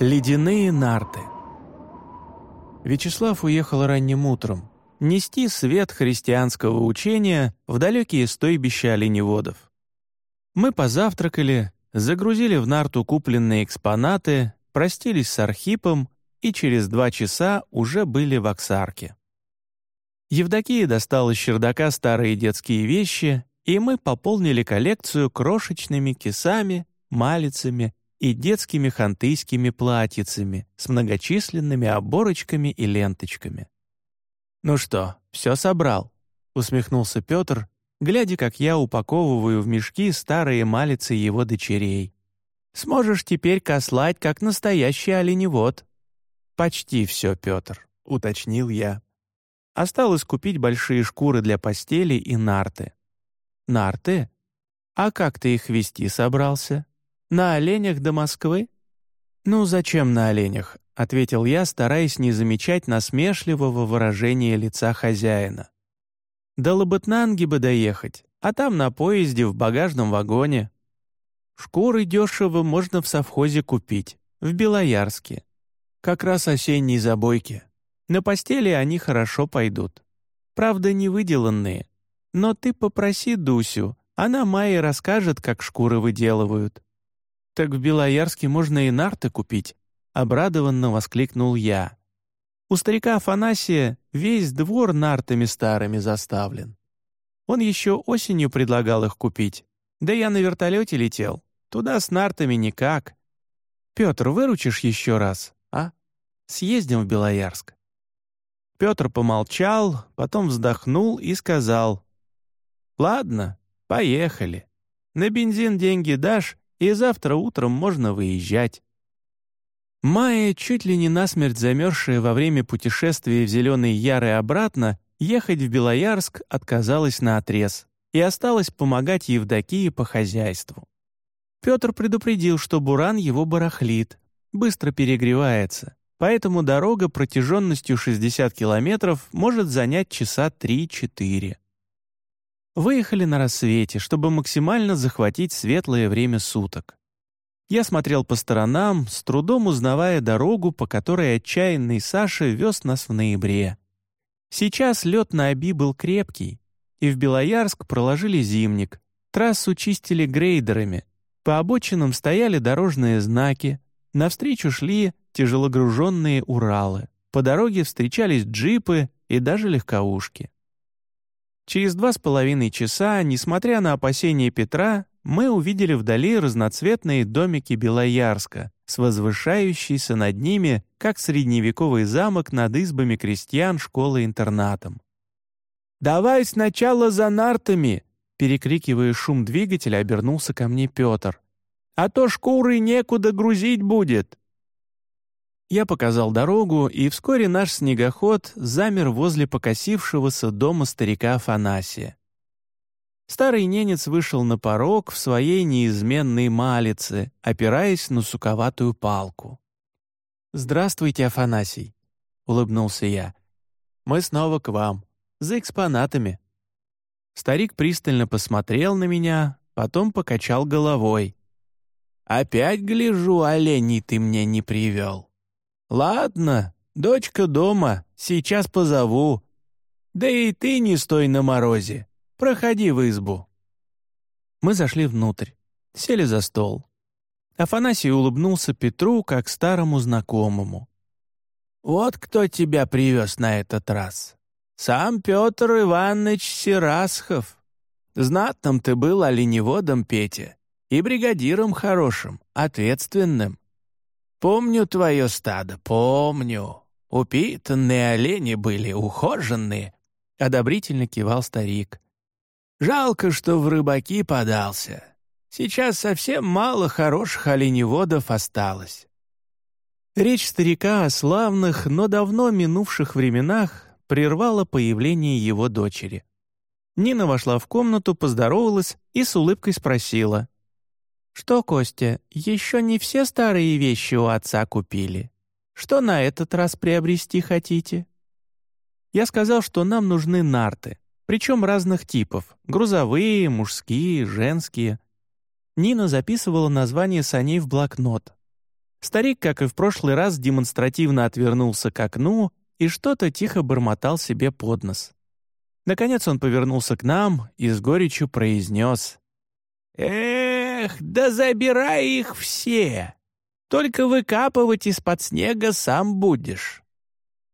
Ледяные нарты. Вячеслав уехал ранним утром нести свет христианского учения в далекие стойбища оленеводов. Мы позавтракали, загрузили в нарту купленные экспонаты, простились с Архипом и через два часа уже были в Оксарке. Евдокия достала из чердака старые детские вещи, и мы пополнили коллекцию крошечными кисами, малицами и детскими хантыйскими платьицами с многочисленными оборочками и ленточками. «Ну что, все собрал?» — усмехнулся Петр, глядя, как я упаковываю в мешки старые малицы его дочерей. «Сможешь теперь кослать, как настоящий оленевод». «Почти все, Петр», — уточнил я. Осталось купить большие шкуры для постели и нарты. «Нарты? А как ты их вести собрался?» На оленях до Москвы?» «Ну, зачем на оленях?» — ответил я, стараясь не замечать насмешливого выражения лица хозяина. «До Лабытнанги бы доехать, а там на поезде в багажном вагоне. Шкуры дешево можно в совхозе купить, в Белоярске. Как раз осенней забойки. На постели они хорошо пойдут. Правда, не выделанные. Но ты попроси Дусю, она Майе расскажет, как шкуры выделывают. «Так в Белоярске можно и нарты купить», — обрадованно воскликнул я. «У старика Афанасия весь двор нартами старыми заставлен. Он еще осенью предлагал их купить. Да я на вертолете летел. Туда с нартами никак. Петр, выручишь еще раз, а? Съездим в Белоярск». Петр помолчал, потом вздохнул и сказал. «Ладно, поехали. На бензин деньги дашь, и завтра утром можно выезжать. Майя, чуть ли не насмерть замерзшая во время путешествия в Зеленый Яр и обратно, ехать в Белоярск отказалась на отрез и осталась помогать Евдокии по хозяйству. Петр предупредил, что буран его барахлит, быстро перегревается, поэтому дорога протяженностью 60 километров может занять часа 3-4. Выехали на рассвете, чтобы максимально захватить светлое время суток. Я смотрел по сторонам, с трудом узнавая дорогу, по которой отчаянный Саша вез нас в ноябре. Сейчас лед на Оби был крепкий, и в Белоярск проложили зимник, трассу чистили грейдерами, по обочинам стояли дорожные знаки, навстречу шли тяжелогруженные Уралы, по дороге встречались джипы и даже легковушки. Через два с половиной часа, несмотря на опасения Петра, мы увидели вдали разноцветные домики Белоярска с возвышающейся над ними, как средневековый замок над избами крестьян школы-интернатом. «Давай сначала за нартами!» Перекрикивая шум двигателя, обернулся ко мне Петр. «А то шкуры некуда грузить будет!» Я показал дорогу, и вскоре наш снегоход замер возле покосившегося дома старика Афанасия. Старый ненец вышел на порог в своей неизменной малице, опираясь на суковатую палку. «Здравствуйте, Афанасий», — улыбнулся я. «Мы снова к вам, за экспонатами». Старик пристально посмотрел на меня, потом покачал головой. «Опять, гляжу, оленей ты мне не привел». «Ладно, дочка дома, сейчас позову. Да и ты не стой на морозе, проходи в избу». Мы зашли внутрь, сели за стол. Афанасий улыбнулся Петру, как старому знакомому. «Вот кто тебя привез на этот раз. Сам Петр Иванович Сирасхов. Знатным ты был оленеводом, Петя, и бригадиром хорошим, ответственным. Помню твое стадо, помню. Упитанные олени были, ухоженные. Одобрительно кивал старик. Жалко, что в рыбаки подался. Сейчас совсем мало хороших оленеводов осталось. Речь старика о славных, но давно минувших временах прервала появление его дочери. Нина вошла в комнату, поздоровалась и с улыбкой спросила. «Что, Костя, еще не все старые вещи у отца купили? Что на этот раз приобрести хотите?» Я сказал, что нам нужны нарты, причем разных типов — грузовые, мужские, женские. Нина записывала название саней в блокнот. Старик, как и в прошлый раз, демонстративно отвернулся к окну и что-то тихо бормотал себе под нос. Наконец он повернулся к нам и с горечью произнес. «Эх, да забирай их все! Только выкапывать из-под снега сам будешь».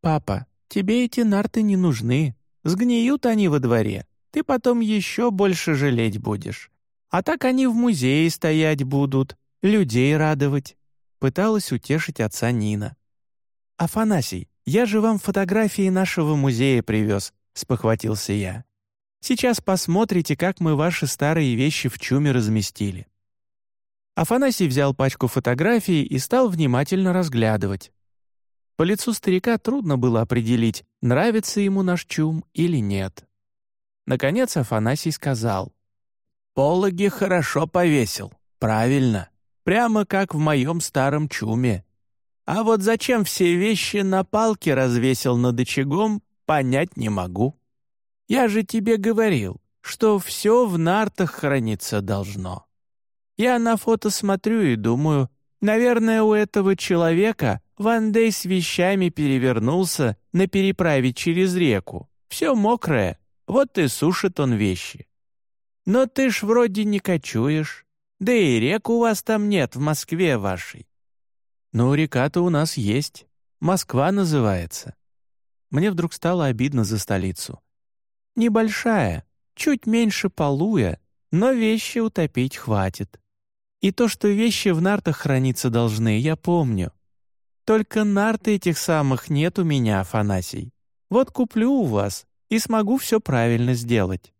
«Папа, тебе эти нарты не нужны. Сгниют они во дворе. Ты потом еще больше жалеть будешь. А так они в музее стоять будут, людей радовать». Пыталась утешить отца Нина. «Афанасий, я же вам фотографии нашего музея привез», — спохватился я. «Сейчас посмотрите, как мы ваши старые вещи в чуме разместили». Афанасий взял пачку фотографий и стал внимательно разглядывать. По лицу старика трудно было определить, нравится ему наш чум или нет. Наконец Афанасий сказал. «Пологи хорошо повесил. Правильно. Прямо как в моем старом чуме. А вот зачем все вещи на палке развесил над очагом, понять не могу. Я же тебе говорил, что все в нартах храниться должно. Я на фото смотрю и думаю, наверное, у этого человека Ван Дей с вещами перевернулся на переправе через реку. Все мокрое, вот и сушит он вещи. Но ты ж вроде не кочуешь, да и рек у вас там нет в Москве вашей. «Ну, река-то у нас есть. Москва называется». Мне вдруг стало обидно за столицу. Небольшая, чуть меньше полуя, но вещи утопить хватит. И то, что вещи в нартах храниться должны, я помню. Только нарты этих самых нет у меня, Афанасий. Вот куплю у вас и смогу все правильно сделать».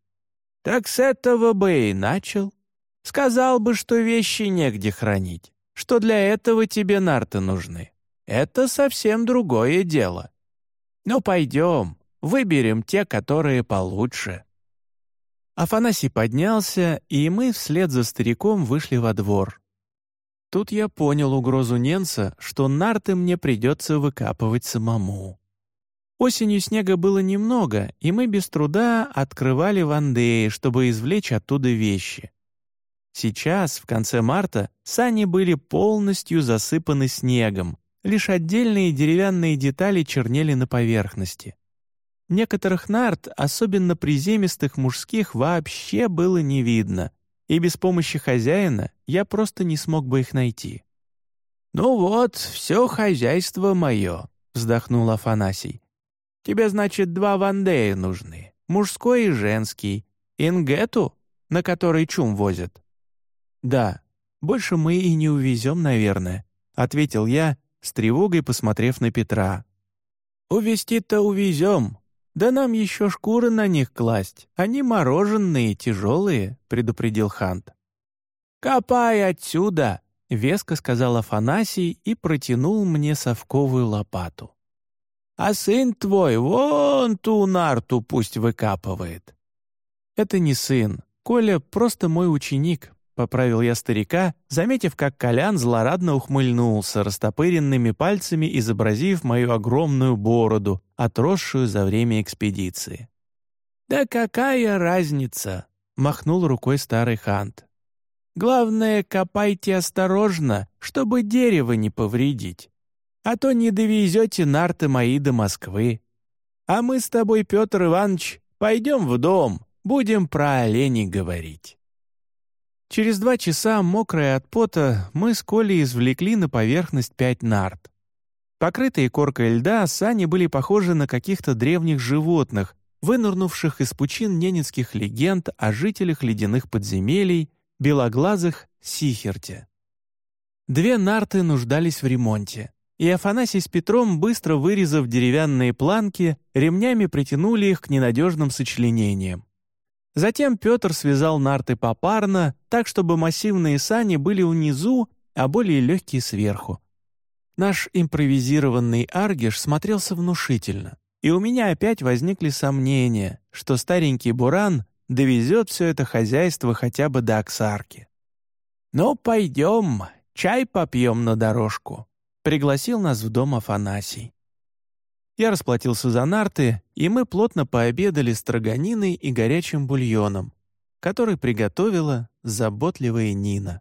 «Так с этого бы и начал. Сказал бы, что вещи негде хранить что для этого тебе нарты нужны. Это совсем другое дело. Ну, пойдем, выберем те, которые получше». Афанасий поднялся, и мы вслед за стариком вышли во двор. Тут я понял угрозу Ненца, что нарты мне придется выкапывать самому. Осенью снега было немного, и мы без труда открывали вандеи, чтобы извлечь оттуда вещи. Сейчас, в конце марта, сани были полностью засыпаны снегом, лишь отдельные деревянные детали чернели на поверхности. Некоторых нарт, особенно приземистых мужских, вообще было не видно, и без помощи хозяина я просто не смог бы их найти. «Ну вот, все хозяйство мое», — вздохнул Афанасий. «Тебе, значит, два вандея нужны, мужской и женский, ингету, на который чум возят, «Да, больше мы и не увезем, наверное», — ответил я, с тревогой посмотрев на Петра. «Увезти-то увезем. Да нам еще шкуры на них класть. Они мороженые, тяжелые», — предупредил Хант. «Копай отсюда!» — веско сказал Афанасий и протянул мне совковую лопату. «А сын твой вон ту нарту пусть выкапывает». «Это не сын. Коля просто мой ученик», — поправил я старика, заметив, как Колян злорадно ухмыльнулся, растопыренными пальцами изобразив мою огромную бороду, отросшую за время экспедиции. «Да какая разница?» — махнул рукой старый хант. «Главное, копайте осторожно, чтобы дерево не повредить. А то не довезете нарты мои до Москвы. А мы с тобой, Петр Иванович, пойдем в дом, будем про оленей говорить». Через два часа, мокрые от пота, мы с Колей извлекли на поверхность пять нарт. Покрытые коркой льда, сани были похожи на каких-то древних животных, вынырнувших из пучин ненецких легенд о жителях ледяных подземелий, белоглазых Сихерте. Две нарты нуждались в ремонте, и Афанасий с Петром, быстро вырезав деревянные планки, ремнями притянули их к ненадежным сочленениям. Затем Петр связал нарты попарно, так, чтобы массивные сани были внизу, а более легкие сверху. Наш импровизированный аргиш смотрелся внушительно, и у меня опять возникли сомнения, что старенький Буран довезет все это хозяйство хотя бы до Оксарки. «Ну, пойдем, чай попьем на дорожку», — пригласил нас в дом Афанасий. Я расплатился за нарты, и мы плотно пообедали строганиной и горячим бульоном, который приготовила заботливая Нина.